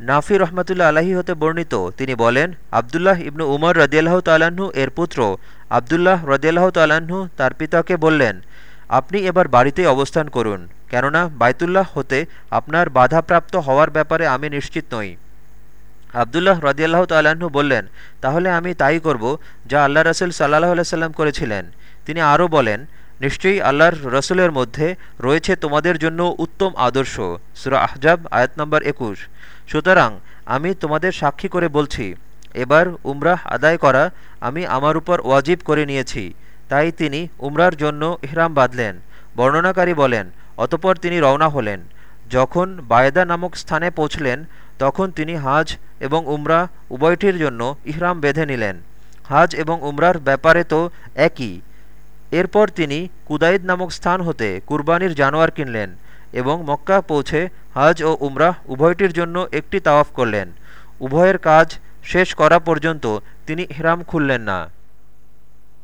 নাফি রহমতুল্লা আলাহি হতে বর্ণিত। তিনি বলেন, আবদুল্লাহ ইবনু উমর রদিয়াল্লাহ তাল্লাহ্ন এর পুত্র। আবদুল্লাহ রদিয়াল্লাহ তাল্লাহ্ন তার পিতাকে বললেন, আপনি এবার বাড়িতেই অবস্থান করুন, কেননা বাইতুল্লাহ হতে আপনার বাধাপ্রাপ্ত হওয়ার ব্যাপারে আমি নিশ্চিত নই। আবদুল্লাহ রদিয়াল্লাহ তাল্লাহ্ন বললেন, তাহলে আমি তাই করব যা আল্লাহ রসুল সাল্লাহ আলাইসাল্লাম করেছিলেন। তিনি আরও বলেন নিশ্চয়ই আল্লাহর রসুলের মধ্যে রয়েছে তোমাদের জন্য উত্তম আদর্শ। সুরা আহজাব, আয়াত নম্বর একুশ। সুতরাং আমি তোমাদের সাক্ষী করে বলছি, এবার উমরাহ আদায় করা আমি আমার উপর ওয়াজিব করে নিয়েছি। তাই তিনি উমরার জন্য ইহরাম বাঁধলেন। বর্ণনাকারী বলেন, অতপর তিনি রওনা হলেন। যখন বায়দা নামক স্থানে পৌঁছলেন, তখন তিনি হাজ এবং উমরা উভয়টির জন্য ইহরাম বেঁধে নিলেন। হাজ এবং উমরার ব্যাপারে তো একই। এরপর তিনি কুদাইদ নামক স্থান হতে কুরবানির জানোয়ার কিনলেন এবং মক্কা পৌঁছে হাজ ও উমরাহ উভয়টির জন্য একটি তাওয়াফ করলেন। উভয়ের কাজ শেষ করা পর্যন্ত তিনি হেরাম খুললেন না।